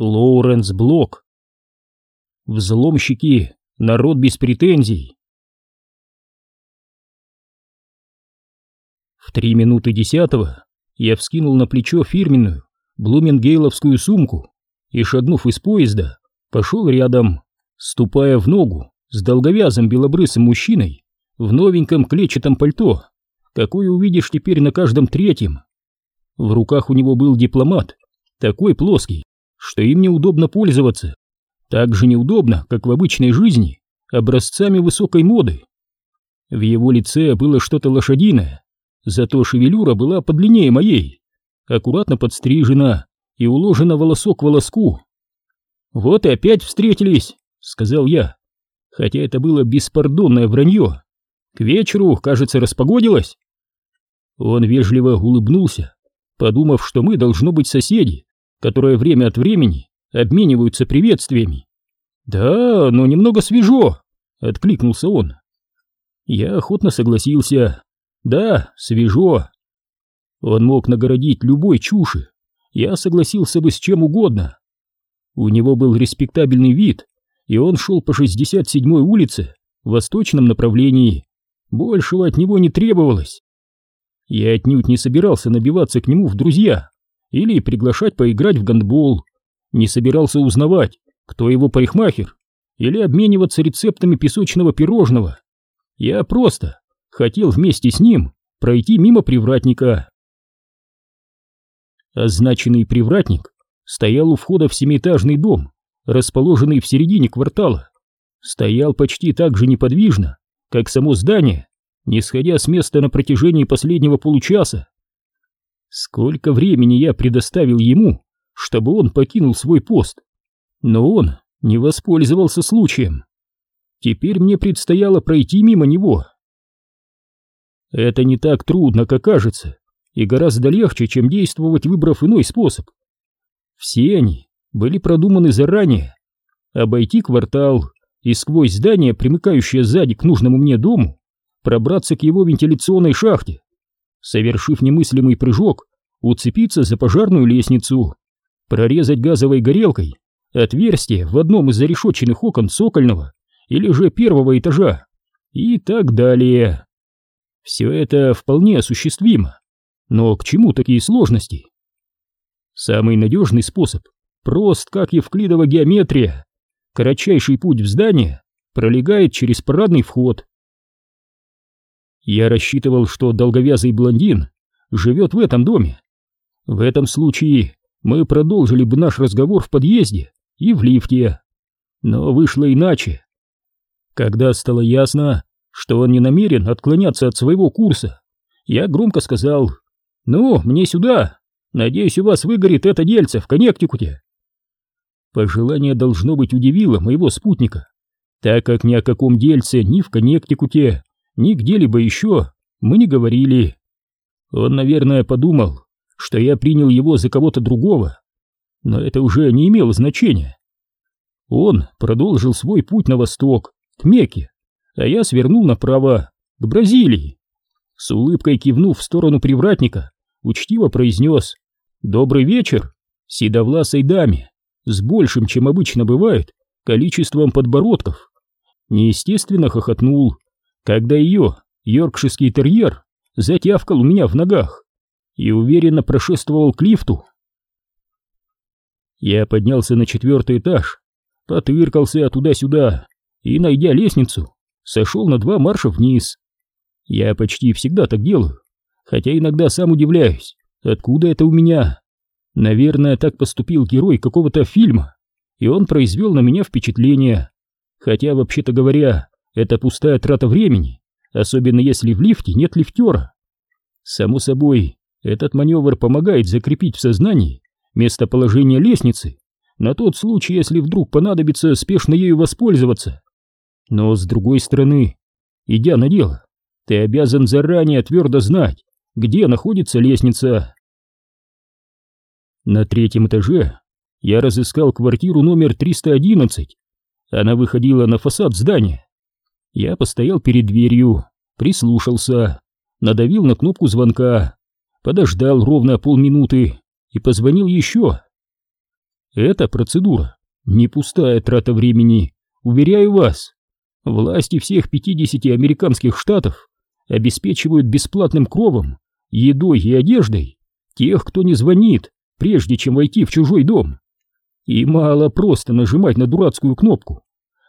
Лоуренс Блок. Взломщики, народ без претензий. В три минуты десятого я вскинул на плечо фирменную блумингейловскую сумку и, шагнув из поезда, пошел рядом, ступая в ногу с долговязым белобрысым мужчиной в новеньком клетчатом пальто, какое увидишь теперь на каждом третьем. В руках у него был дипломат, такой плоский, что им неудобно пользоваться. Так же неудобно, как в обычной жизни, образцами высокой моды. В его лице было что-то лошадиное, зато шевелюра была подлиннее моей, аккуратно подстрижена и уложена волосок к волоску. «Вот и опять встретились», — сказал я, хотя это было беспардонное вранье. «К вечеру, кажется, распогодилось». Он вежливо улыбнулся, подумав, что мы должно быть соседи, которые время от времени обмениваются приветствиями. «Да, но немного свежо», — откликнулся он. Я охотно согласился. «Да, свежо». Он мог нагородить любой чуши. Я согласился бы с чем угодно. У него был респектабельный вид, и он шел по 67-й улице в восточном направлении. Большего от него не требовалось. Я отнюдь не собирался набиваться к нему в друзья или приглашать поиграть в гандбол. Не собирался узнавать, кто его парикмахер, или обмениваться рецептами песочного пирожного. Я просто хотел вместе с ним пройти мимо привратника. Означенный привратник стоял у входа в семиэтажный дом, расположенный в середине квартала. Стоял почти так же неподвижно, как само здание, не сходя с места на протяжении последнего получаса. Сколько времени я предоставил ему, чтобы он покинул свой пост, но он не воспользовался случаем. Теперь мне предстояло пройти мимо него. Это не так трудно, как кажется, и гораздо легче, чем действовать, выбрав иной способ. Все они были продуманы заранее. Обойти квартал и сквозь здание, примыкающее сзади к нужному мне дому, пробраться к его вентиляционной шахте, совершив немыслимый прыжок, уцепиться за пожарную лестницу, прорезать газовой горелкой отверстие в одном из зарешоченных окон цокольного или же первого этажа и так далее. Все это вполне осуществимо, но к чему такие сложности? Самый надежный способ прост, как евклидова геометрия. Кратчайший путь в здание пролегает через парадный вход, я рассчитывал, что долговязый блондин живет в этом доме. В этом случае мы продолжили бы наш разговор в подъезде и в лифте. Но вышло иначе. Когда стало ясно, что он не намерен отклоняться от своего курса, я громко сказал «Ну, мне сюда! Надеюсь, у вас выгорит это дельце в Коннектикуте!» Пожелание должно быть удивило моего спутника, так как ни о каком дельце ни в Коннектикуте, ни где-либо еще мы не говорили. Он, наверное, подумал, что я принял его за кого-то другого, но это уже не имело значения. Он продолжил свой путь на восток, к Мекке, а я свернул направо, к Бразилии. С улыбкой кивнув в сторону привратника, учтиво произнес «Добрый вечер» седовласой даме, с большим, чем обычно бывает, количеством подбородков. Неестественно хохотнул, когда ее йоркширский терьер затявкал у меня в ногах и уверенно прошествовал к лифту. Я поднялся на четвертый этаж, потыркался туда-сюда и, найдя лестницу, сошел на два марша вниз. Я почти всегда так делаю, хотя иногда сам удивляюсь, откуда это у меня. Наверное, так поступил герой какого-то фильма, и он произвел на меня впечатление. Хотя, вообще-то говоря, это пустая трата времени, особенно если в лифте нет лифтера. Само собой, этот маневр помогает закрепить в сознании местоположение лестницы на тот случай, если вдруг понадобится спешно ею воспользоваться. Но с другой стороны, идя на дело, ты обязан заранее твердо знать, где находится лестница. На третьем этаже я разыскал квартиру номер 311. Она выходила на фасад здания. Я постоял перед дверью, прислушался, надавил на кнопку звонка, подождал ровно полминуты и позвонил еще. Эта процедура не пустая трата времени, уверяю вас. Власти всех 50 американских штатов обеспечивают бесплатным кровом, едой и одеждой тех, кто не звонит, прежде чем войти в чужой дом. И мало просто нажимать на дурацкую кнопку.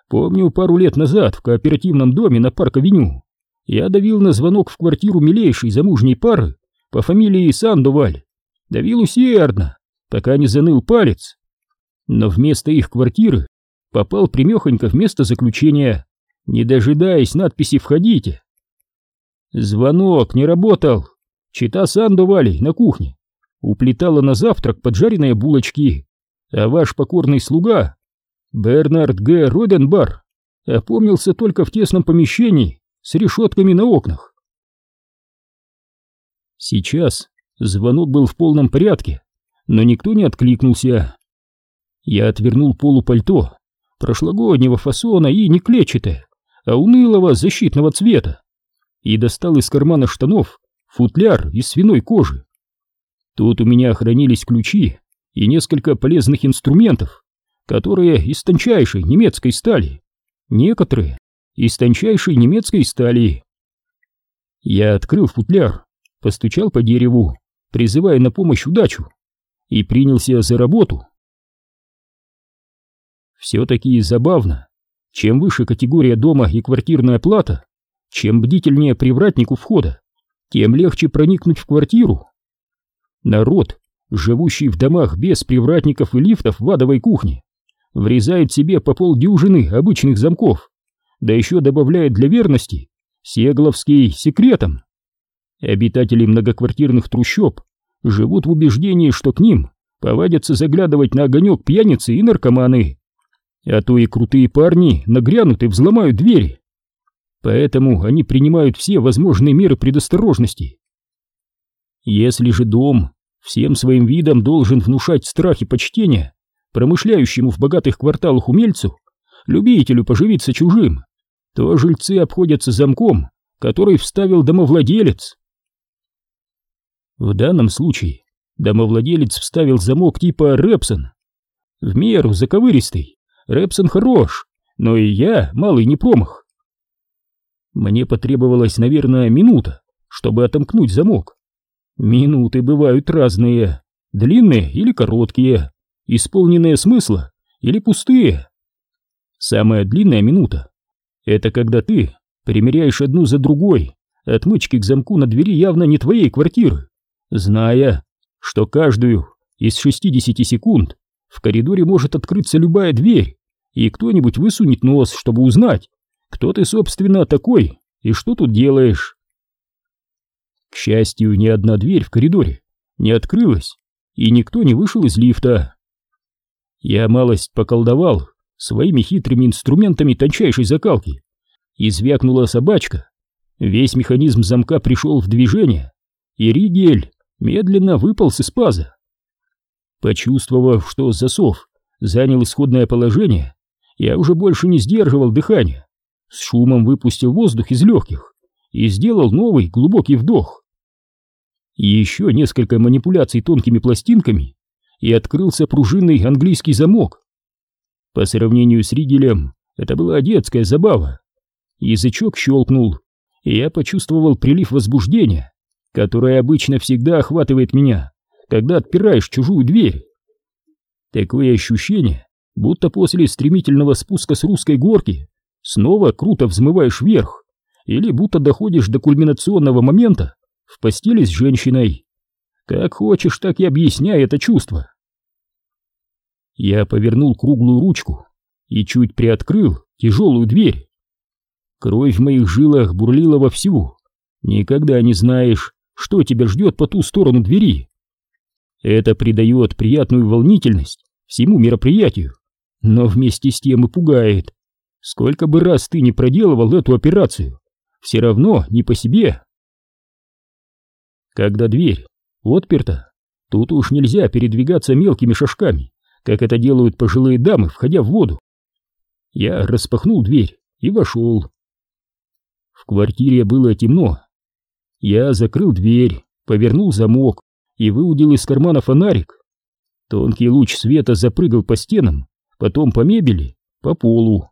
Помню, пару лет назад в кооперативном доме на Парк-авеню я давил на звонок в квартиру милейшей замужней пары по фамилии Сандуваль. Давил усердно, пока не заныл палец. Но вместо их квартиры попал примехонько в место заключения, не дожидаясь надписи «Входите». Звонок не работал. Чита Сандували на кухне уплетала на завтрак поджаренные булочки, а ваш покорный слуга, Бернард Г. Роденбар, опомнился только в тесном помещении с решетками на окнах. Сейчас звонок был в полном порядке, но никто не откликнулся. Я отвернул полупальто, прошлогоднего фасона и не клетчатое, а унылого защитного цвета, и достал из кармана штанов футляр из свиной кожи. Тут у меня хранились ключи и несколько полезных инструментов, которые из тончайшей немецкой стали, некоторые из тончайшей немецкой стали. Я открыл футляр, постучал по дереву, призывая на помощь удачу, и принялся за работу. Все-таки забавно, чем выше категория дома и квартирная плата, чем бдительнее привратник у входа, тем легче проникнуть в квартиру. Народ, живущий в домах без привратников и лифтов в адовой кухне, врезает себе по полдюжины обычных замков, да еще добавляет для верности Сегловский секретом. Обитатели многоквартирных трущоб живут в убеждении, что к ним повадятся заглядывать на огонек пьяницы и наркоманы, а то и крутые парни нагрянут и взломают двери. Поэтому они принимают все возможные меры предосторожности. Если же дом всем своим видом должен внушать страх и почтение промышляющему в богатых кварталах умельцу, любителю поживиться чужим, то жильцы обходятся замком, который вставил домовладелец. В данном случае домовладелец вставил замок типа Рэпсон. В меру заковыристый, Рэпсон хорош, но и я малый не промах. Мне потребовалась, наверное, минута, чтобы отомкнуть замок. Минуты бывают разные, длинные или короткие, исполненные смысла или пустые. Самая длинная минута — это когда ты примеряешь одну за другой отмычки к замку на двери явно не твоей квартиры, зная, что каждую из 60 секунд в коридоре может открыться любая дверь, и кто-нибудь высунет нос, чтобы узнать, кто ты, собственно, такой и что тут делаешь. К счастью, ни одна дверь в коридоре не открылась, и никто не вышел из лифта. Я малость поколдовал своими хитрыми инструментами тончайшей закалки, и звякнула собачка. Весь механизм замка пришел в движение, и Ригель медленно выпал из паза. Почувствовав, что засов занял исходное положение, я уже больше не сдерживал дыхания, с шумом выпустил воздух из легких и сделал новый глубокий вдох. Еще несколько манипуляций тонкими пластинками, и открылся пружинный английский замок. По сравнению с Ригелем, это была детская забава. Язычок щелкнул, и я почувствовал прилив возбуждения, которое обычно всегда охватывает меня, когда отпираешь чужую дверь. Такое ощущение, будто после стремительного спуска с русской горки снова круто взмываешь вверх, или будто доходишь до кульминационного момента в постели с женщиной. Как хочешь, так и объясняй это чувство. Я повернул круглую ручку и чуть приоткрыл тяжелую дверь. Кровь в моих жилах бурлила вовсю. Никогда не знаешь, что тебя ждет по ту сторону двери. Это придает приятную волнительность всему мероприятию, но вместе с тем и пугает. Сколько бы раз ты не проделывал эту операцию, все равно не по себе. Когда дверь отперта, тут уж нельзя передвигаться мелкими шажками, как это делают пожилые дамы, входя в воду. Я распахнул дверь и вошел. В квартире было темно. Я закрыл дверь, повернул замок и выудил из кармана фонарик. Тонкий луч света запрыгал по стенам, потом по мебели, по полу.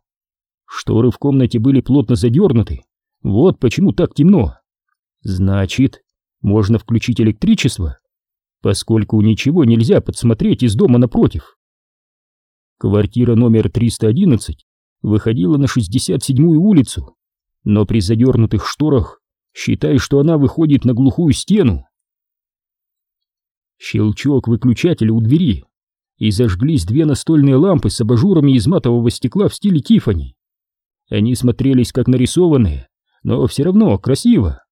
Шторы в комнате были плотно задернуты. Вот почему так темно. Значит, можно включить электричество, поскольку ничего нельзя подсмотреть из дома напротив. Квартира номер 311 выходила на 67-ю улицу, но при задернутых шторах считай, что она выходит на глухую стену. Щелчок выключателя у двери, и зажглись две настольные лампы с абажурами из матового стекла в стиле Тифани. Они смотрелись как нарисованные, но все равно красиво.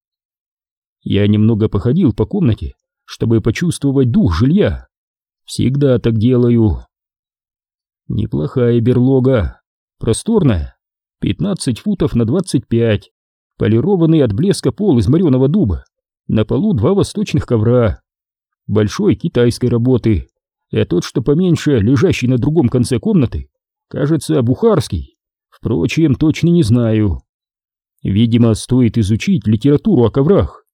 Я немного походил по комнате, чтобы почувствовать дух жилья. Всегда так делаю. Неплохая берлога, просторная, 15 футов на 25, полированный от блеска пол из мореного дуба, на полу два восточных ковра, большой китайской работы, а тот, что поменьше, лежащий на другом конце комнаты, кажется, бухарский. Впрочем, точно не знаю. Видимо, стоит изучить литературу о коврах.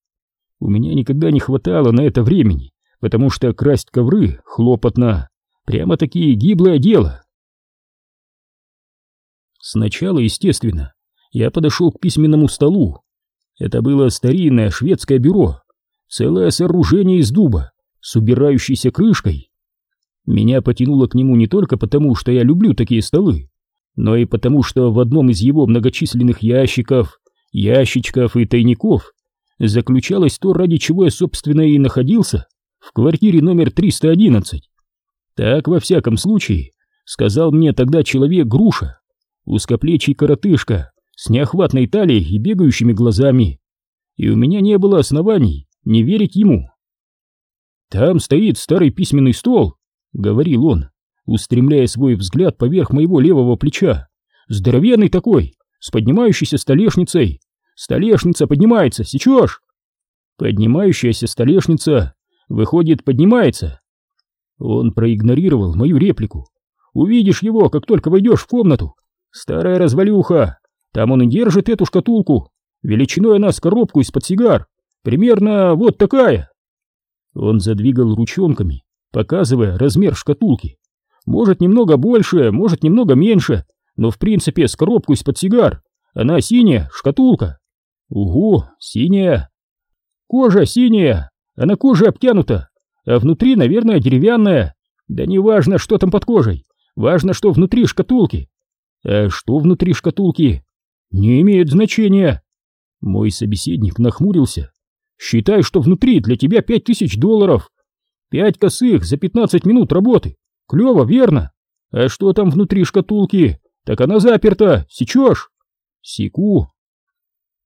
У меня никогда не хватало на это времени, потому что красть ковры хлопотно, прямо-таки гиблое дело. Сначала, естественно, я подошел к письменному столу. Это было старинное шведское бюро, целое сооружение из дуба с убирающейся крышкой. Меня потянуло к нему не только потому, что я люблю такие столы, но и потому, что в одном из его многочисленных ящиков, ящичков и тайников заключалось то, ради чего я, собственно, и находился в квартире номер 311. Так, во всяком случае, сказал мне тогда человек Груша, узкоплечий коротышка с неохватной талией и бегающими глазами, и у меня не было оснований не верить ему. «Там стоит старый письменный стол», — говорил он, устремляя свой взгляд поверх моего левого плеча. «Здоровенный такой, с поднимающейся столешницей. Столешница поднимается, сечешь?» «Поднимающаяся столешница, выходит, поднимается». Он проигнорировал мою реплику. «Увидишь его, как только войдешь в комнату. Старая развалюха. Там он и держит эту шкатулку. Величиной она с коробку из-под сигар. Примерно вот такая». Он задвигал ручонками, показывая размер шкатулки. Может, немного больше, может, немного меньше, но в принципе с коробку из-под сигар. Она синяя, шкатулка. Угу, синяя. Кожа синяя, а на коже обтянута, а внутри, наверное, деревянная. Да не важно, что там под кожей, важно, что внутри шкатулки. А что внутри шкатулки? Не имеет значения. Мой собеседник нахмурился. Считай, что внутри для тебя пять тысяч долларов. Пять косых за пятнадцать минут работы. Клево, верно? А что там внутри шкатулки? Так она заперта, сечешь? Секу.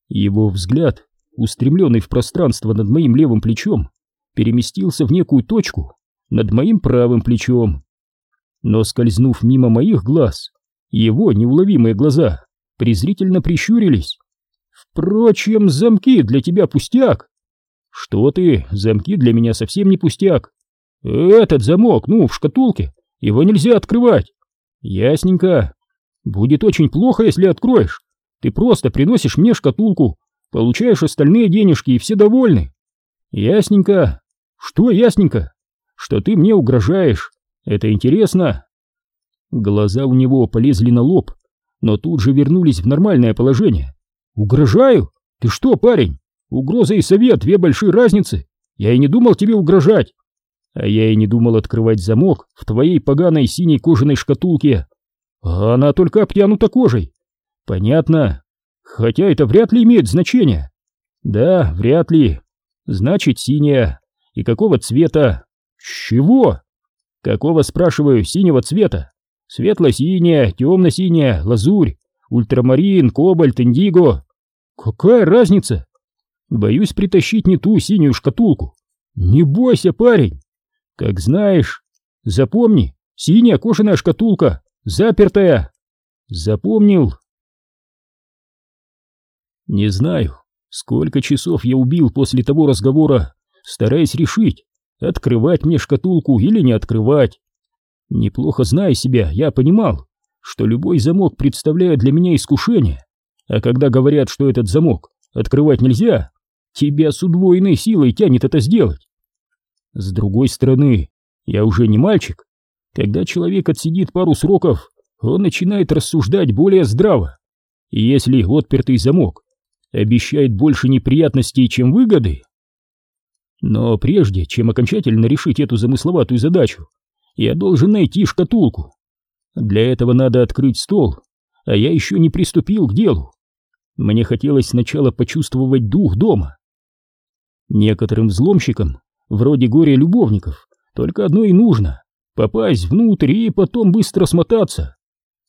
Его взгляд, устремленный в пространство над моим левым плечом, переместился в некую точку над моим правым плечом. Но скользнув мимо моих глаз, его неуловимые глаза презрительно прищурились. Впрочем, замки для тебя пустяк. «Что ты, замки для меня совсем не пустяк. Этот замок, ну, в шкатулке, его нельзя открывать. Ясненько. Будет очень плохо, если откроешь. Ты просто приносишь мне шкатулку, получаешь остальные денежки и все довольны. Ясненько. Что ясненько? Что ты мне угрожаешь. Это интересно. Глаза у него полезли на лоб, но тут же вернулись в нормальное положение. Угрожаю? Ты что, парень? Угроза и совет — две большие разницы. Я и не думал тебе угрожать. А я и не думал открывать замок в твоей поганой синей кожаной шкатулке. А она только обтянута кожей. Понятно. Хотя это вряд ли имеет значение. Да, вряд ли. Значит, синяя. И какого цвета? Чего? Какого, спрашиваю, синего цвета? Светло-синяя, темно-синяя, лазурь, ультрамарин, кобальт, индиго. Какая разница? Боюсь притащить не ту синюю шкатулку. Не бойся, парень. Как знаешь. Запомни, синяя кожаная шкатулка, запертая. Запомнил. Не знаю, сколько часов я убил после того разговора, стараясь решить, открывать мне шкатулку или не открывать. Неплохо зная себя, я понимал, что любой замок представляет для меня искушение, а когда говорят, что этот замок открывать нельзя, Тебя с удвоенной силой тянет это сделать. С другой стороны, Я уже не мальчик. Когда человек отсидит пару сроков, он начинает рассуждать более здраво. И если отпертый замок обещает больше неприятностей, чем выгоды... Но прежде, чем окончательно решить эту замысловатую задачу, я должен найти шкатулку. Для этого надо открыть стол, а я еще не приступил к делу. Мне хотелось сначала почувствовать дух дома. Некоторым взломщикам, вроде горя-любовников, только одно и нужно — попасть внутрь и потом быстро смотаться.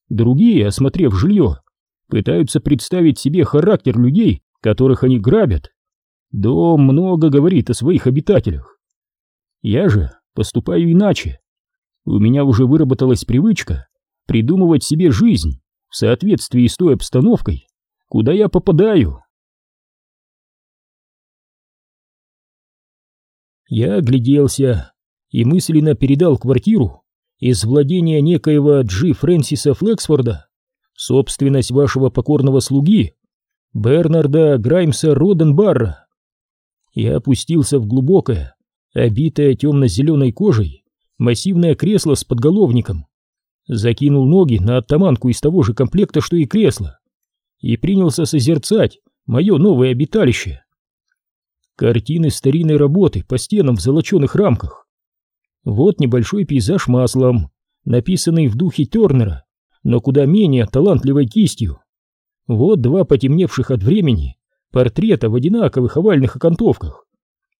Другие, осмотрев жилье, пытаются представить себе характер людей, которых они грабят. Дом много говорит о своих обитателях. Я же поступаю иначе. У меня уже выработалась привычка придумывать себе жизнь в соответствии с той обстановкой, куда я попадаю. Я огляделся и мысленно передал квартиру из владения некоего Джи Фрэнсиса Флексфорда собственность вашего покорного слуги Бернарда Граймса Роденбарра. Я опустился в глубокое, обитое темно-зеленой кожей, массивное кресло с подголовником, закинул ноги на оттаманку из того же комплекта, что и кресло, и принялся созерцать мое новое обиталище. Картины старинной работы по стенам в золоченых рамках. Вот небольшой пейзаж маслом, написанный в духе Тернера, но куда менее талантливой кистью. Вот два потемневших от времени портрета в одинаковых овальных окантовках.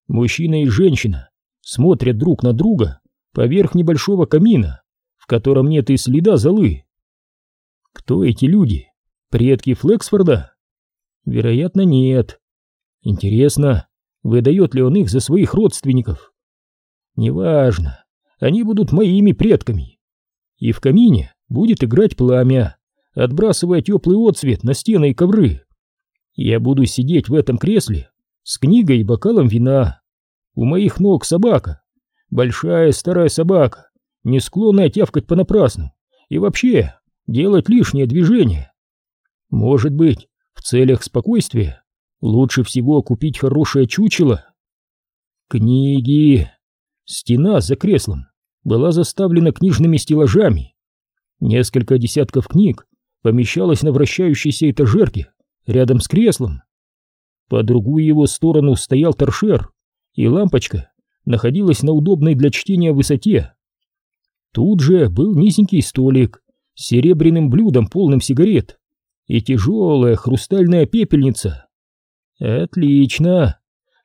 Мужчина и женщина смотрят друг на друга поверх небольшого камина, в котором нет и следа золы. Кто эти люди? Предки Флексфорда? Вероятно, нет. Интересно, выдает ли он их за своих родственников? Неважно, они будут моими предками. И в камине будет играть пламя, отбрасывая теплый отсвет на стены и ковры. Я буду сидеть в этом кресле с книгой и бокалом вина. У моих ног собака, большая старая собака, не склонная тявкать понапрасну и вообще делать лишнее движение. Может быть, в целях спокойствия лучше всего купить хорошее чучело? Книги. Стена за креслом была заставлена книжными стеллажами. Несколько десятков книг помещалось на вращающейся этажерке рядом с креслом. По другую его сторону стоял торшер, и лампочка находилась на удобной для чтения высоте. Тут же был низенький столик с серебряным блюдом, полным сигарет и тяжелая хрустальная пепельница. Отлично.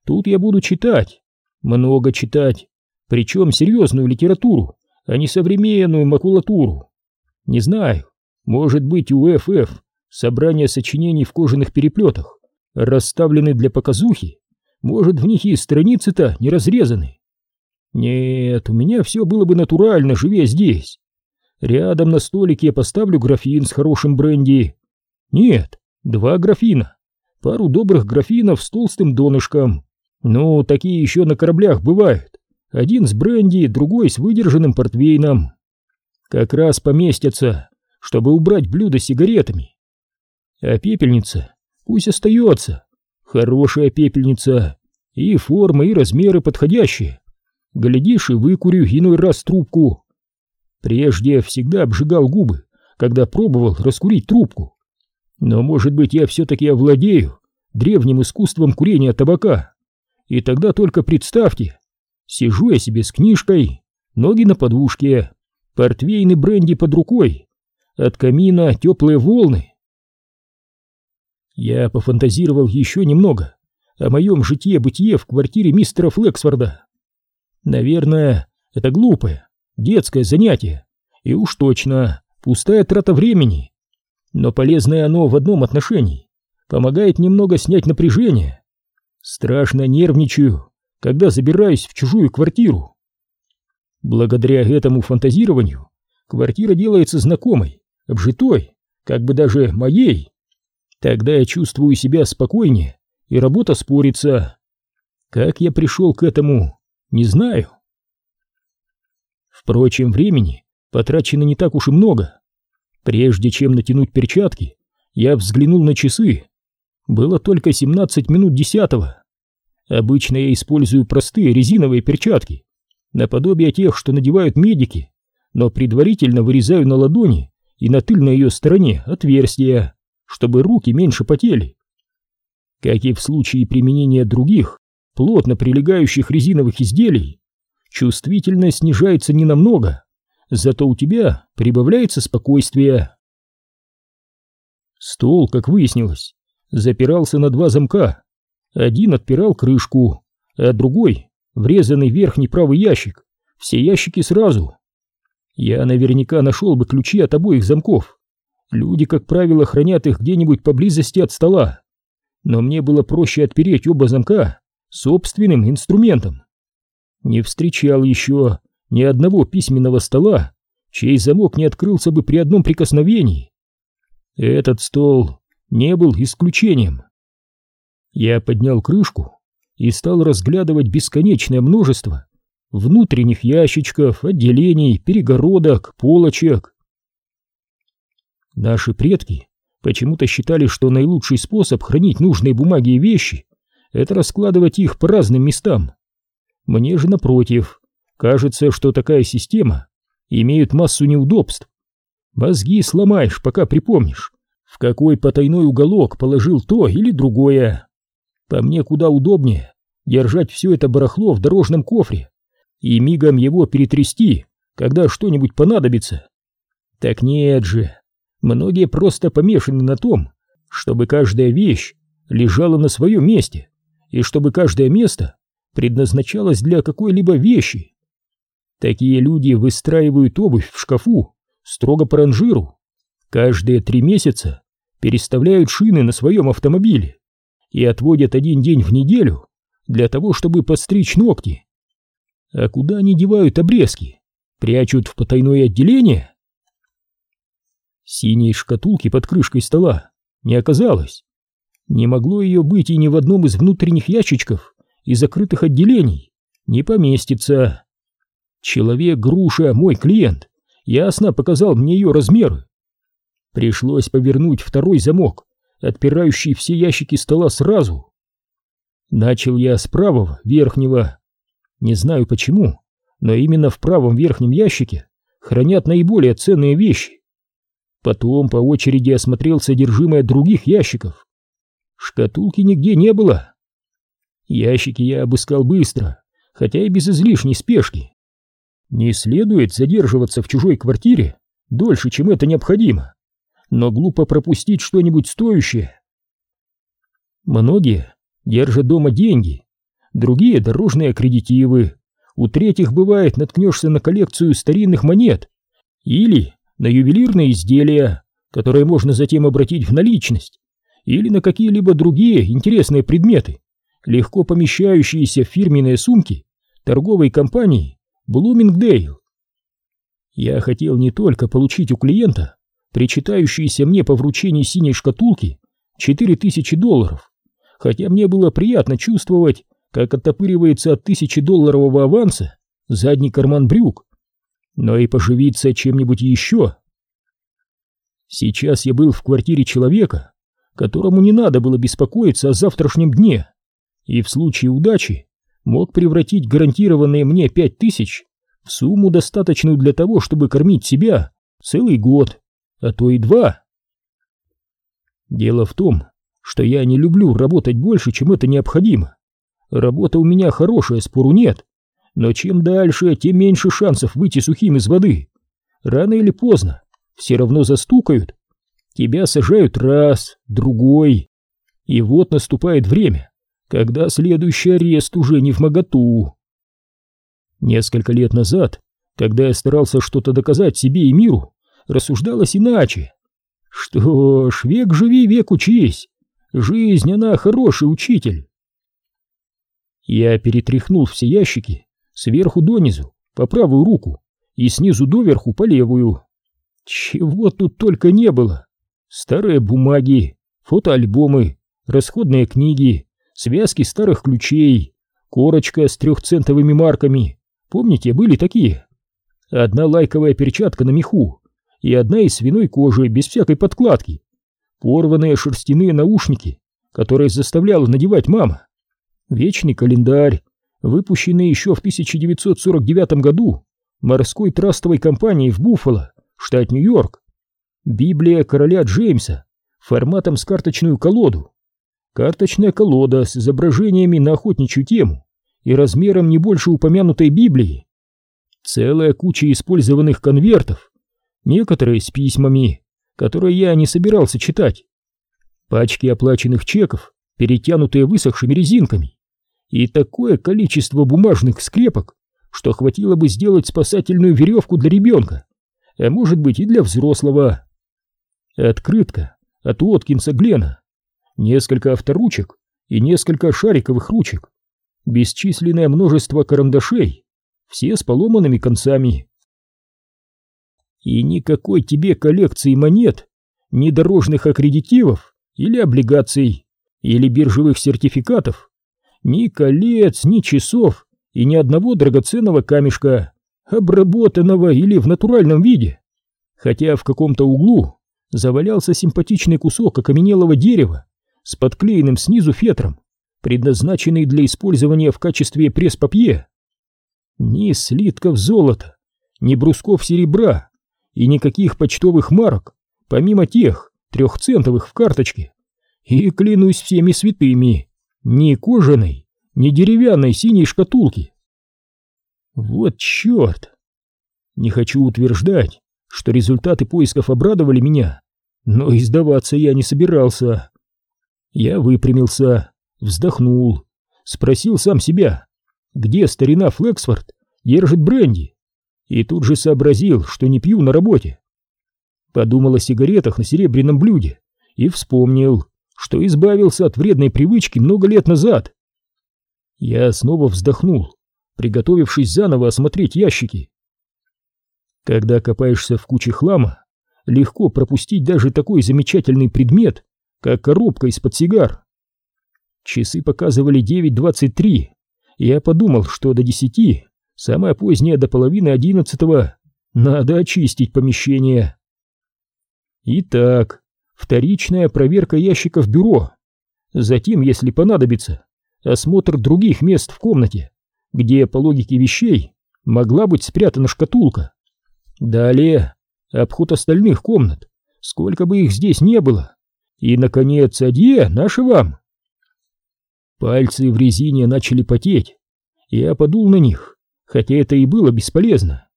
Тут я буду читать, много читать, причем серьезную литературу, а не современную макулатуру. Не знаю, может быть у ФФ собрание сочинений в кожаных переплетах расставлены для показухи, может в них и страницы-то не разрезаны. Нет, у меня все было бы натурально, живя здесь. Рядом на столике я поставлю графин с хорошим бренди, нет, два графина. Пару добрых графинов с толстым донышком. Ну, такие еще на кораблях бывают. Один с бренди, другой с выдержанным портвейном. Как раз поместятся, чтобы убрать блюдо с сигаретами. А пепельница пусть остается. Хорошая пепельница. И форма, и размеры подходящие. Глядишь, и выкурю иной раз трубку. Прежде всегда обжигал губы, когда пробовал раскурить трубку. Но, может быть, я все-таки овладею древним искусством курения табака. И тогда только представьте, сижу я себе с книжкой, ноги на подушке, портвейн и бренди под рукой, от камина теплые волны. Я пофантазировал еще немного о моем житье-бытие в квартире мистера Флексфорда. Наверное, это глупое, детское занятие, и уж точно пустая трата времени но полезное оно в одном отношении. Помогает немного снять напряжение. Страшно нервничаю, когда забираюсь в чужую квартиру. Благодаря этому фантазированию квартира делается знакомой, обжитой, как бы даже моей. Тогда я чувствую себя спокойнее, и работа спорится. Как я пришел к этому, не знаю. Впрочем, времени потрачено не так уж и много. Прежде чем натянуть перчатки, я взглянул на часы. Было только 17 минут десятого. Обычно я использую простые резиновые перчатки, наподобие тех, что надевают медики, но предварительно вырезаю на ладони и на тыльной ее стороне отверстия, чтобы руки меньше потели. Как и в случае применения других, плотно прилегающих резиновых изделий, чувствительность снижается ненамного, зато у тебя прибавляется спокойствие. Стол, как выяснилось, запирался на два замка. Один отпирал крышку, а другой — врезанный верхний правый ящик. Все ящики сразу. Я наверняка нашел бы ключи от обоих замков. Люди, как правило, хранят их где-нибудь поблизости от стола. Но мне было проще отпереть оба замка собственным инструментом. Не встречал еще ни одного письменного стола, чей замок не открылся бы при одном прикосновении. Этот стол не был исключением. Я поднял крышку и стал разглядывать бесконечное множество внутренних ящичков, отделений, перегородок, полочек. Наши предки почему-то считали, что наилучший способ хранить нужные бумаги и вещи — это раскладывать их по разным местам. Мне же, напротив, кажется, что такая система имеет массу неудобств. Мозги сломаешь, пока припомнишь, в какой потайной уголок положил то или другое. По мне куда удобнее держать все это барахло в дорожном кофре и мигом его перетрясти, когда что-нибудь понадобится. Так нет же, многие просто помешаны на том, чтобы каждая вещь лежала на своем месте, и чтобы каждое место предназначалось для какой-либо вещи. Такие люди выстраивают обувь в шкафу строго по ранжиру. Каждые три месяца переставляют шины на своем автомобиле и отводят один день в неделю для того, чтобы подстричь ногти. А куда они девают обрезки? Прячут в потайное отделение? Синей шкатулки под крышкой стола не оказалось. Не могло ее быть и ни в одном из внутренних ящичков и закрытых отделений. Не поместится. Человек-груша, мой клиент, ясно показал мне ее размеры. Пришлось повернуть второй замок, отпирающий все ящики стола сразу. Начал я с правого, верхнего. Не знаю почему, но именно в правом верхнем ящике хранят наиболее ценные вещи. Потом по очереди осмотрел содержимое других ящиков. Шкатулки нигде не было. Ящики я обыскал быстро, хотя и без излишней спешки. Не следует задерживаться в чужой квартире дольше, чем это необходимо, но глупо пропустить что-нибудь стоящее. Многие держат дома деньги, другие — дорожные аккредитивы, у третьих, бывает, наткнешься на коллекцию старинных монет или на ювелирные изделия, которые можно затем обратить в наличность, или на какие-либо другие интересные предметы, легко помещающиеся в фирменные сумки торговой компании Блумингдейл. Я хотел не только получить у клиента причитающиеся мне по вручении синей шкатулки 4000 долларов, хотя мне было приятно чувствовать, как оттопыривается от тысячи-долларового аванса задний карман брюк, но и поживиться чем-нибудь еще. Сейчас я был в квартире человека, которому не надо было беспокоиться о завтрашнем дне, и в случае удачи мог превратить гарантированные мне пять тысяч в сумму, достаточную для того, чтобы кормить себя целый год, а то и два. Дело в том, что я не люблю работать больше, чем это необходимо. Работа у меня хорошая, спору нет, но чем дальше, тем меньше шансов выйти сухим из воды. Рано или поздно все равно застукают. Тебя сажают раз, другой. И вот наступает время, когда следующий арест уже не в моготу. Несколько лет назад, когда я старался что-то доказать себе и миру, рассуждалось иначе. Что ж, век живи, век учись. Жизнь, хороший учитель. Я перетряхнул все ящики, сверху донизу, по правую руку, и снизу доверху по левую. Чего тут только не было. Старые бумаги, фотоальбомы, расходные книги, связки старых ключей, корочка с трехцентовыми марками. Помните, были такие? Одна лайковая перчатка на меху и одна из свиной кожи без всякой подкладки. Порванные шерстяные наушники, которые заставляла надевать мама. Вечный календарь, выпущенные еще в 1949 году морской трастовой компанией в Буффало, штат Нью-Йорк. Библия короля Джеймса форматом с карточную колоду. Карточная колода с изображениями на охотничью тему и размером не больше упомянутой Библии. Целая куча использованных конвертов, некоторые с письмами, которые я не собирался читать. Пачки оплаченных чеков, перетянутые высохшими резинками. И такое количество бумажных скрепок, что хватило бы сделать спасательную веревку для ребенка, а может быть и для взрослого. Открытка от Уоткинса Глена, несколько авторучек и несколько шариковых ручек, бесчисленное множество карандашей, все с поломанными концами. И никакой тебе коллекции монет, ни дорожных аккредитивов или облигаций, или биржевых сертификатов, ни колец, ни часов и ни одного драгоценного камешка, обработанного или в натуральном виде, хотя в каком-то углу завалялся симпатичный кусок окаменелого дерева с подклеенным снизу фетром, предназначенный для использования в качестве пресс-папье. Ни слитков золота, ни брусков серебра и никаких почтовых марок, помимо тех трехцентовых в карточке. И клянусь всеми святыми, ни кожаной, ни деревянной синей шкатулки. Вот черт! Не хочу утверждать, что результаты поисков обрадовали меня, но издаваться я не собирался. Я выпрямился, вздохнул, спросил сам себя, где старина Флексфорд держит бренди, и тут же сообразил, что не пью на работе. Подумал о сигаретах на серебряном блюде и вспомнил, что избавился от вредной привычки много лет назад. Я снова вздохнул, приготовившись заново осмотреть ящики. Когда копаешься в куче хлама, легко пропустить даже такой замечательный предмет, как коробка из-под сигар. Часы показывали 9.23, я подумал, что до 10, самое позднее до половины одиннадцатого, надо очистить помещение. Итак, вторичная проверка ящиков бюро. Затем, если понадобится, осмотр других мест в комнате, где, по логике вещей, могла быть спрятана шкатулка. Далее обход остальных комнат, сколько бы их здесь не было. И, наконец, адье, наши вам. Пальцы в резине начали потеть. Я подул на них, хотя это и было бесполезно.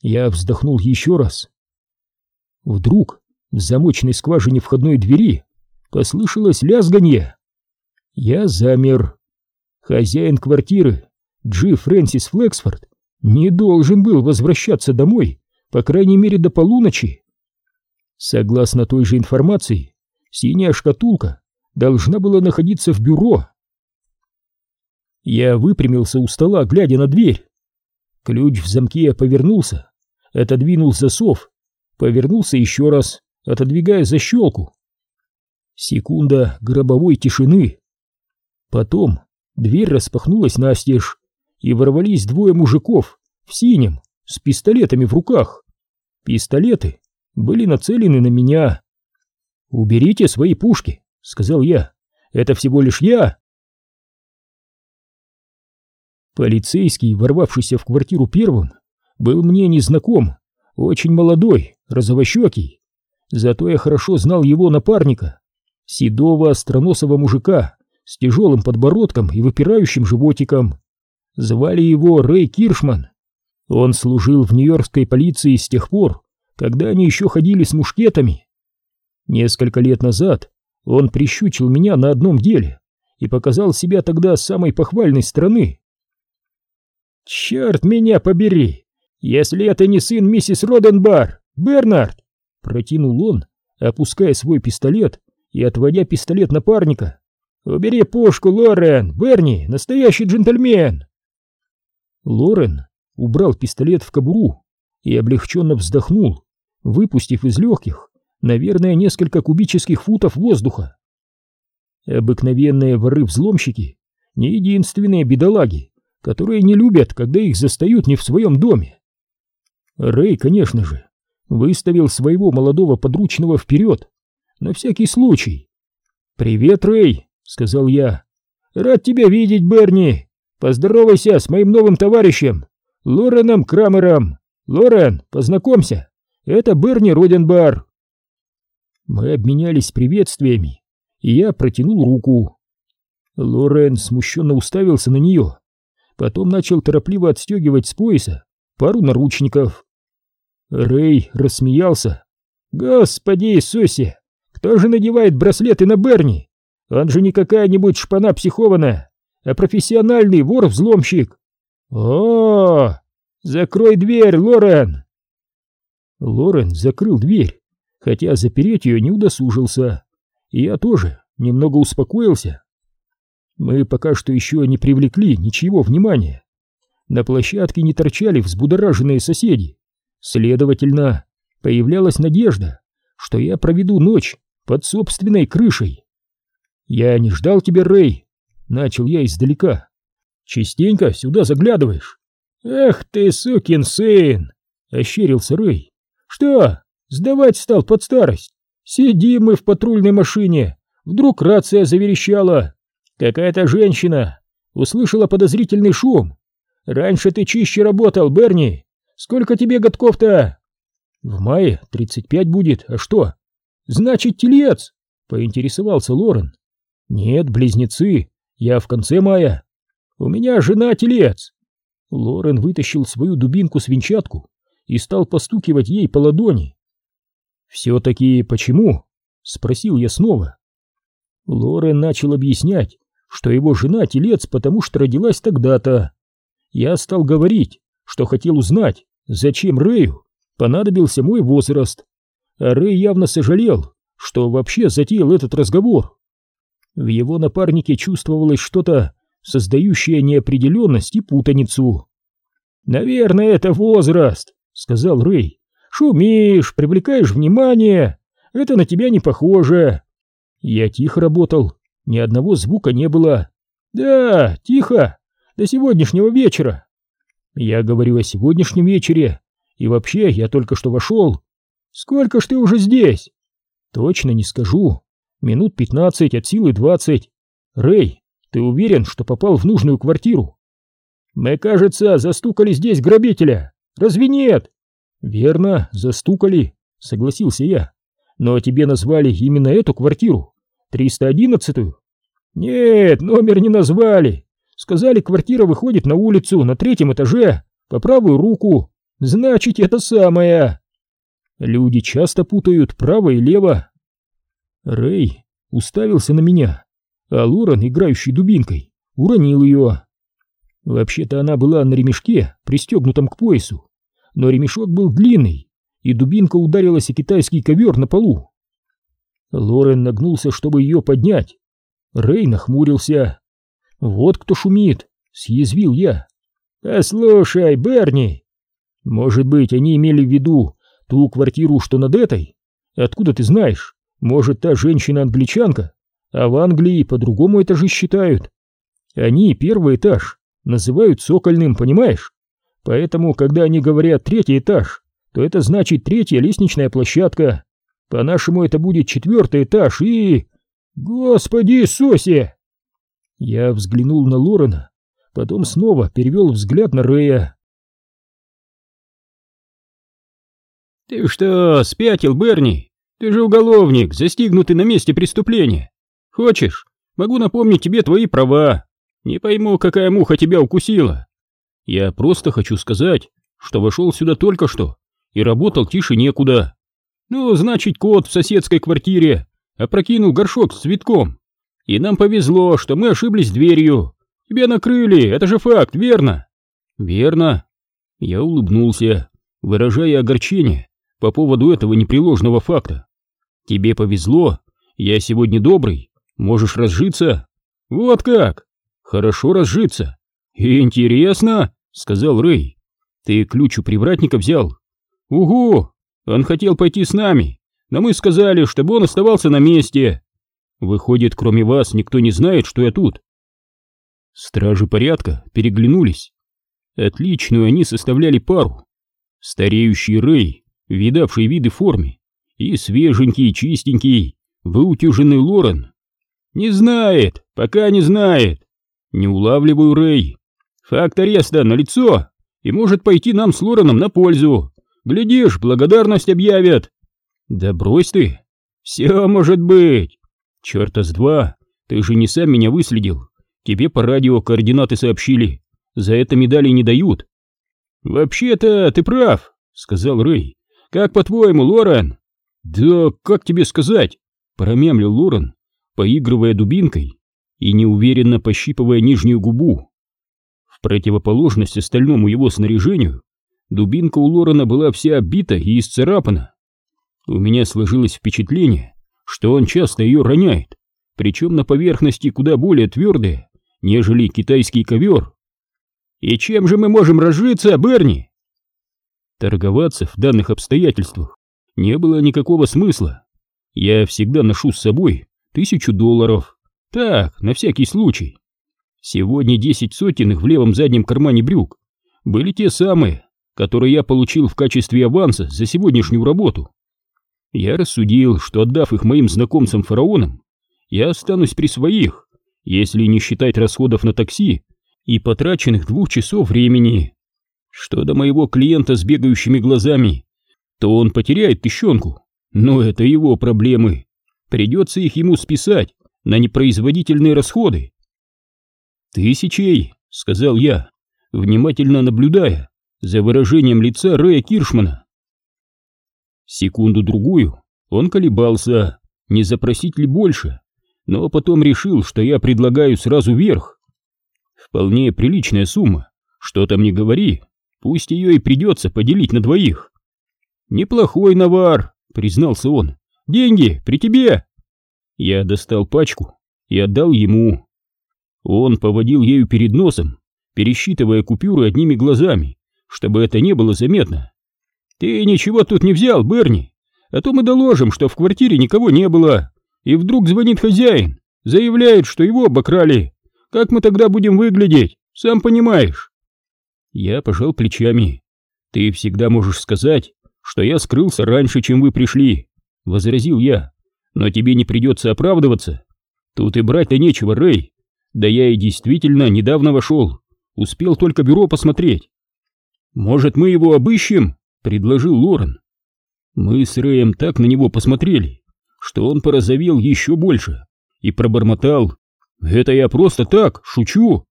Я вздохнул еще раз. Вдруг в замочной скважине входной двери послышалось лязганье. Я замер. Хозяин квартиры, Джи Фрэнсис Флексфорд, не должен был возвращаться домой по крайней мере до полуночи. Согласно той же информации, синяя шкатулка должна была находиться в бюро. Я выпрямился у стола, глядя на дверь. Ключ в замке повернулся, отодвинул засов, повернулся еще раз, отодвигая защелку. Секунда гробовой тишины. Потом дверь распахнулась настежь, и ворвались двое мужиков в синем, с пистолетами в руках. Пистолеты были нацелены на меня. «Уберите свои пушки», — сказал я. «Это всего лишь я». Полицейский, ворвавшийся в квартиру первым, был мне незнаком, очень молодой, розовощекий. Зато я хорошо знал его напарника, седого остроносого мужика с тяжелым подбородком и выпирающим животиком. Звали его Рэй Киршман. Он служил в нью-йоркской полиции с тех пор, когда они еще ходили с мушкетами. Несколько лет назад он прищучил меня на одном деле и показал себя тогда самой похвальной стороны. «Черт меня побери! Если это не сын миссис Роденбар, Бернард!» Протянул он, опуская свой пистолет и отводя пистолет напарника. «Убери пушку, Лорен! Берни, настоящий джентльмен!» Лорен убрал пистолет в кобуру и облегченно вздохнул, выпустив из легких, наверное, несколько кубических футов воздуха. Обыкновенные воры-взломщики — не единственные бедолаги, которые не любят, когда их застают не в своем доме. Рэй, конечно же, выставил своего молодого подручного вперед, на всякий случай. «Привет, Рэй!» — сказал я. «Рад тебя видеть, Берни! Поздоровайся с моим новым товарищем, Лореном Крамером. Лорен, познакомься, это Берни Роденбар. Мы обменялись приветствиями, и я протянул руку. Лорен смущенно уставился на нее, потом начал торопливо отстегивать с пояса пару наручников. Рэй рассмеялся. «Господи Иисусе! Кто же надевает браслеты на Берни? Он же не какая-нибудь шпана психованная, а профессиональный вор-взломщик! О, -о, -о! Закрой дверь, Лорен!» Лорен закрыл дверь, хотя запереть ее не удосужился. И я тоже немного успокоился. Мы пока что еще не привлекли ничего внимания. На площадке не торчали взбудораженные соседи. Следовательно, появлялась надежда, что я проведу ночь под собственной крышей. «Я не ждал тебя, Рэй», — начал я издалека. «Частенько сюда заглядываешь». «Эх ты, сукин сын!» — ощерился Рэй. «Что, сдавать стал под старость? Сидим мы в патрульной машине, вдруг рация заверещала. Какая-то женщина услышала подозрительный шум. Раньше ты чище работал, Берни. Сколько тебе годков-то?» «В мае тридцать пять будет, а что?» «Значит, телец!» — поинтересовался Лорен. «Нет, близнецы, я в конце мая. У меня жена телец». Лорен вытащил свою дубинку-свинчатку и стал постукивать ей по ладони. «Все-таки почему?» — спросил я снова. Лорен начал объяснять, что его жена телец, потому что родилась тогда-то. Я стал говорить, что хотел узнать, зачем Рэю понадобился мой возраст. А Рэй явно сожалел, что вообще затеял этот разговор. В его напарнике чувствовалось что-то, создающее неопределенность и путаницу. «Наверное, это возраст», — сказал Рэй. «Шумишь, привлекаешь внимание. Это на тебя не похоже». Я тихо работал, ни одного звука не было. «Да, тихо, до сегодняшнего вечера». Я говорю о сегодняшнем вечере, и вообще я только что вошел. Сколько ж ты уже здесь? Точно не скажу. Минут пятнадцать, от силы двадцать. Рэй, ты уверен, что попал в нужную квартиру? Мы, кажется, застукали здесь грабителя. Разве нет? Верно, застукали, согласился я. Но тебе назвали именно эту квартиру, 311-ю? Нет, номер не назвали. Сказали, квартира выходит на улицу на третьем этаже, по правую руку. Значит, это самое. Люди часто путают право и лево. Рэй уставился на меня, а Лорен, играющий дубинкой, уронил ее. Вообще-то она была на ремешке, пристегнутом к поясу, но ремешок был длинный, и дубинка ударилась о китайский ковер на полу. Лорен нагнулся, чтобы ее поднять. Рэй нахмурился. «Вот кто шумит!» — съязвил я. «Послушай, Берни!» «Может быть, они имели в виду Ту квартиру, что над этой? Откуда ты знаешь? Может, та женщина-англичанка? А в Англии по-другому этажи считают. Они первый этаж называют цокольным, понимаешь? Поэтому, когда они говорят третий этаж, то это значит третья лестничная площадка. По-нашему это будет четвертый этаж и... Господи Иисусе! Я взглянул на Лорена, потом снова перевел взгляд на Рэя. «Ты что, спятил, Берни? Ты же уголовник, застигнутый на месте преступления. Хочешь, могу напомнить тебе твои права. Не пойму, какая муха тебя укусила. Я просто хочу сказать, что вошел сюда только что и работал тише некуда. Ну, значит, кот в соседской квартире опрокинул горшок с цветком. И нам повезло, что мы ошиблись дверью. Тебя накрыли, это же факт, верно? Верно. Я улыбнулся, выражая огорчение по поводу этого непреложного факта. Тебе повезло, я сегодня добрый, можешь разжиться. Вот как? Хорошо разжиться. Интересно, сказал Рэй. Ты ключ у привратника взял? Угу, он хотел пойти с нами, но мы сказали, чтобы он оставался на месте. Выходит, кроме вас никто не знает, что я тут. Стражи порядка переглянулись. Отличную они составляли пару. Стареющий Рэй видавший виды форме, и свеженький, чистенький, выутюженный Лорен. Не знает, пока не знает. Не улавливаю, Рэй, Факт ареста налицо и может пойти нам с Лореном на пользу. Глядишь, благодарность объявят. Да брось ты. Все может быть. Черта с два. Ты же не сам меня выследил. Тебе по радио координаты сообщили. За это медали не дают. Вообще-то ты прав, сказал Рэй. Как по-твоему, Лорен? Да как тебе сказать? Промямлил Лорен, поигрывая дубинкой и неуверенно пощипывая нижнюю губу. В противоположность остальному его снаряжению, дубинка у Лорена была вся обита и исцарапана. У меня сложилось впечатление, что он часто ее роняет, причем на поверхности куда более твердые, нежели китайский ковер. «И чем же мы можем разжиться, Берни?» Торговаться в данных обстоятельствах не было никакого смысла. Я всегда ношу с собой тысячу долларов. Так, на всякий случай. Сегодня десять сотенных в левом заднем кармане брюк были те самые, которые я получил в качестве аванса за сегодняшнюю работу. Я рассудил, что отдав их моим знакомцам-фараонам, я останусь при своих, если не считать расходов на такси и потраченных двух часов времени. Что до моего клиента с бегающими глазами, то он потеряет тыщенку, но это его проблемы. Придется их ему списать на непроизводительные расходы. «Тысячей», — сказал я, внимательно наблюдая за выражением лица Рэя Киршмана. Секунду-другую он колебался, не запросить ли больше, но потом решил, что я предлагаю сразу вверх. Вполне приличная сумма, что там не говори, пусть ее и придется поделить на двоих. «Неплохой навар», — признался он. «Деньги при тебе!» Я достал пачку и отдал ему. Он поводил ею перед носом, пересчитывая купюры одними глазами, чтобы это не было заметно. «Ты ничего тут не взял, Берни, а то мы доложим, что в квартире никого не было, и вдруг звонит хозяин, заявляет, что его обокрали. Как мы тогда будем выглядеть, сам понимаешь?» Я пожал плечами. «Ты всегда можешь сказать, что я скрылся раньше, чем вы пришли», — возразил я. «Но тебе не придется оправдываться. Тут и брать-то нечего, Рэй. Да я и действительно недавно вошел, успел только бюро посмотреть». «Может, мы его обыщем?» — предложил Лорен. Мы с Рэем так на него посмотрели, что он порозовел еще больше и пробормотал. «Это я просто так, шучу!»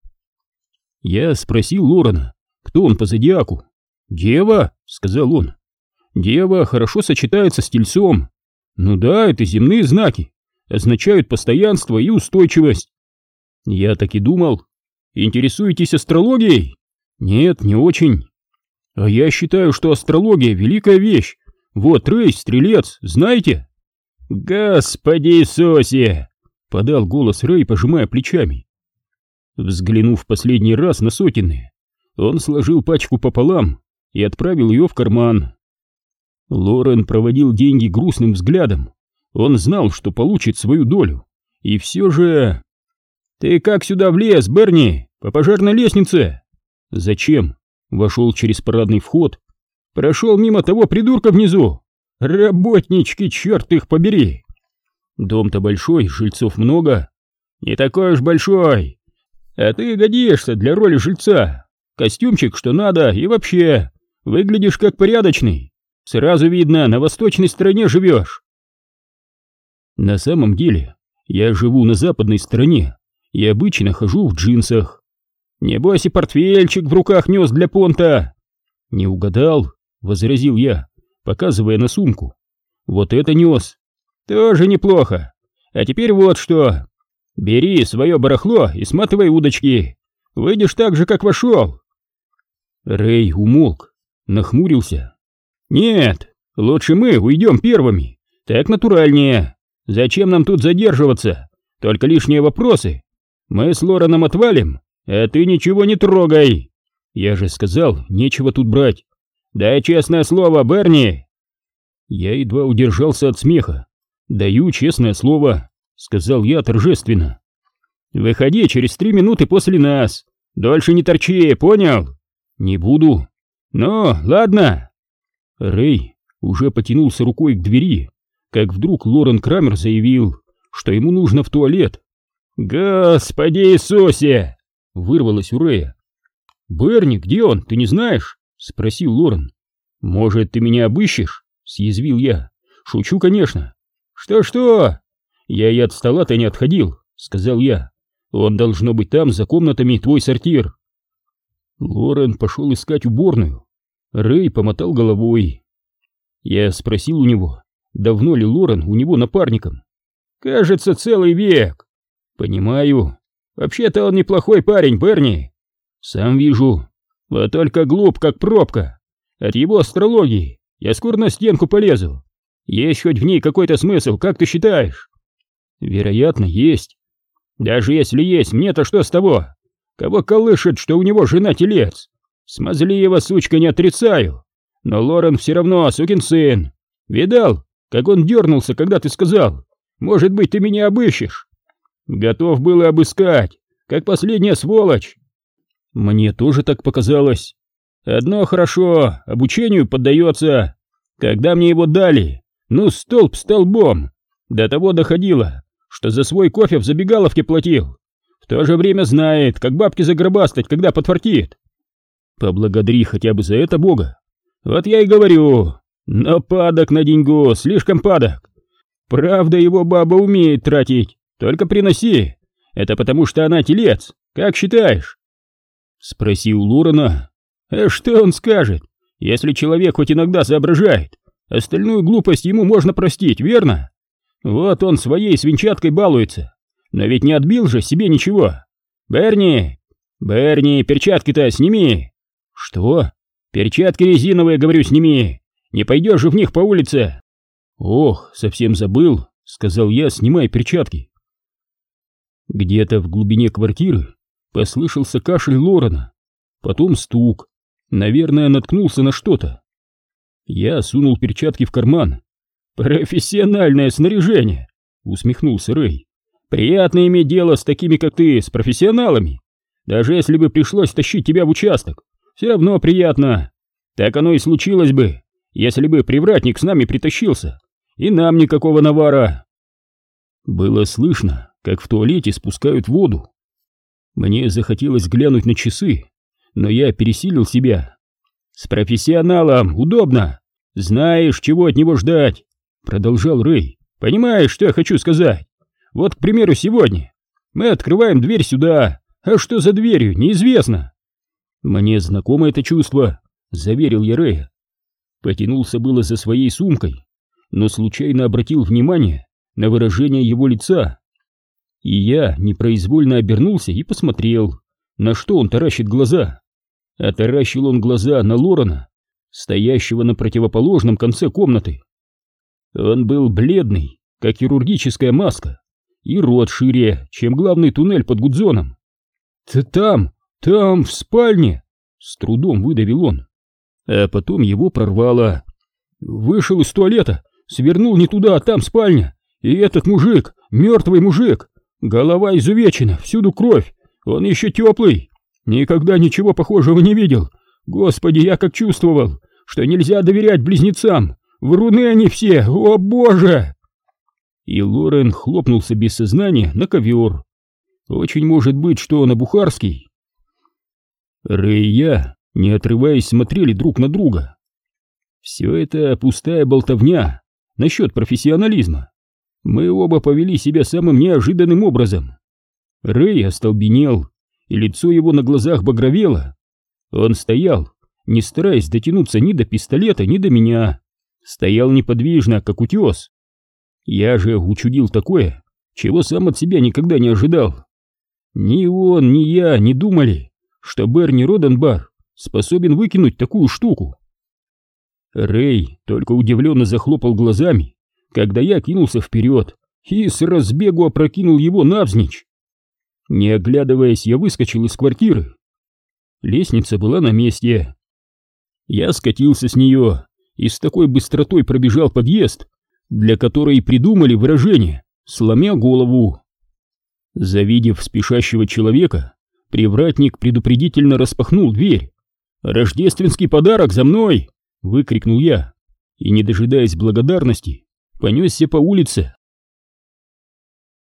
Я спросил Лорена, кто он по зодиаку. «Дева», — сказал он. «Дева хорошо сочетается с тельцом. Ну да, это земные знаки, означают постоянство и устойчивость». Я так и думал. «Интересуетесь астрологией?» «Нет, не очень. А я считаю, что астрология — великая вещь. Вот Рэй, стрелец, знаете? Господи Иисусе! Подал голос Рэй, пожимая плечами. Взглянув последний раз на сотенные, он сложил пачку пополам и отправил ее в карман. Лорен проводил деньги грустным взглядом. Он знал, что получит свою долю. И все же... «Ты как сюда влез, Берни? По пожарной лестнице?» «Зачем?» Вошел через парадный вход, прошел мимо того придурка внизу. Работнички, черт их побери! Дом-то большой, жильцов много. Не такой уж большой. А ты годишься для роли жильца. Костюмчик, что надо, и вообще, выглядишь как порядочный. Сразу видно, на восточной стороне живешь. На самом деле, я живу на западной стороне и обычно хожу в джинсах. Небось и портфельчик в руках нес для понта. Не угадал, возразил я, показывая на сумку. Вот это нес. Тоже неплохо. А теперь вот что. Бери свое барахло и сматывай удочки. Выйдешь так же, как вошел. Рэй умолк, нахмурился. Нет, лучше мы уйдем первыми. Так натуральнее. Зачем нам тут задерживаться? Только лишние вопросы. Мы с Лораном отвалим, «А ты ничего не трогай!» «Я же сказал, нечего тут брать!» «Дай честное слово, Берни!» Я едва удержался от смеха. «Даю честное слово», — сказал я торжественно. «Выходи через три минуты после нас. Дольше не торчи, понял?» «Не буду». «Ну, ладно». Рэй уже потянулся рукой к двери, как вдруг Лорен Крамер заявил, что ему нужно в туалет. «Господи Иисусе!» Вырвалось у Рэя. «Берни, где он, ты не знаешь?» — спросил Лорен. «Может, ты меня обыщешь?» — съязвил я. «Шучу, конечно». «Что-что?» «Я и от стола-то не отходил», — сказал я. «Он должно быть там, за комнатами, твой сортир». Лорен пошел искать уборную. Рэй помотал головой. Я спросил у него, давно ли Лорен у него напарником. «Кажется, целый век». «Понимаю. Вообще-то он неплохой парень, Берни». «Сам вижу. Вот только глуп, как пробка. От его астрологии я скоро на стенку полезу. Есть хоть в ней какой-то смысл, как ты считаешь?» «Вероятно, есть. Даже если есть, мне-то что с того? Кого колышет, что у него жена-телец? Смазливо, сучка, не отрицаю. Но Лорен все равно сукин сын. Видал, как он дернулся, когда ты сказал? Может быть, ты меня обыщешь? Готов был и обыскать, как последняя сволочь. Мне тоже так показалось. Одно хорошо, обучению поддается. Когда мне его дали, ну, столб столбом. До того доходило, что за свой кофе в забегаловке платил. В то же время знает, как бабки загробастать, когда подфартит. Поблагодари хотя бы за это Бога. Вот я и говорю, но падок на деньгу, слишком падок. Правда, его баба умеет тратить, только приноси. Это потому что она телец, как считаешь? Спросил Лорена. А что он скажет, если человек хоть иногда соображает? Остальную глупость ему можно простить, верно? Вот он своей свинчаткой балуется. Но ведь не отбил же себе ничего. Берни! Берни, перчатки-то сними! Что? Перчатки резиновые, говорю, сними! Не пойдешь же в них по улице! Ох, совсем забыл, сказал я, снимая перчатки. Где-то в глубине квартиры послышался кашель Лорена, потом стук. Наверное, наткнулся на что-то. Я сунул перчатки в карман. «Профессиональное снаряжение!» — усмехнулся Рэй. Приятно иметь дело с такими, как ты, с профессионалами. Даже если бы пришлось тащить тебя в участок, все равно приятно. Так оно и случилось бы, если бы привратник с нами притащился, и нам никакого навара. Было слышно, как в туалете спускают воду. Мне захотелось глянуть на часы, но я пересилил себя. С профессионалом удобно. Знаешь, чего от него ждать, продолжал Рэй. Понимаешь, что я хочу сказать? Вот, к примеру, сегодня мы открываем дверь сюда, а что за дверью, неизвестно. Мне знакомо это чувство, заверил я Рэя. Потянулся было за своей сумкой, но случайно обратил внимание на выражение его лица. И я непроизвольно обернулся и посмотрел, на что он таращит глаза. А таращил он глаза на Лорена, стоящего на противоположном конце комнаты. Он был бледный, как хирургическая маска, и рот шире, чем главный туннель под Гудзоном. «Ты там, там, в спальне!» — с трудом выдавил он. А потом его прорвало. Вышел из туалета, свернул не туда, а там спальня. И этот мужик, мертвый мужик, голова изувечена, всюду кровь, он еще теплый. Никогда ничего похожего не видел. Господи, я как чувствовал, что нельзя доверять близнецам. Вруны они все, о боже! и Лорен хлопнулся без сознания на ковер. Очень может быть, что он обухарский. Рэй не отрываясь, смотрели друг на друга. Все это пустая болтовня насчет профессионализма. Мы оба повели себя самым неожиданным образом. Рэй остолбенел, и лицо его на глазах багровело. Он стоял, не стараясь дотянуться ни до пистолета, ни до меня. Стоял неподвижно, как утес. Я же учудил такое, чего сам от себя никогда не ожидал. Ни он, ни я не думали, что Берни Роденбар способен выкинуть такую штуку. Рэй только удивленно захлопал глазами, когда я кинулся вперед и с разбегу опрокинул его навзничь. Не оглядываясь, я выскочил из квартиры. Лестница была на месте. Я скатился с нее и с такой быстротой пробежал подъезд, для которой придумали выражение «сломя голову». Завидев спешащего человека, привратник предупредительно распахнул дверь. «Рождественский подарок за мной!» — выкрикнул я, и, не дожидаясь благодарности, понесся по улице.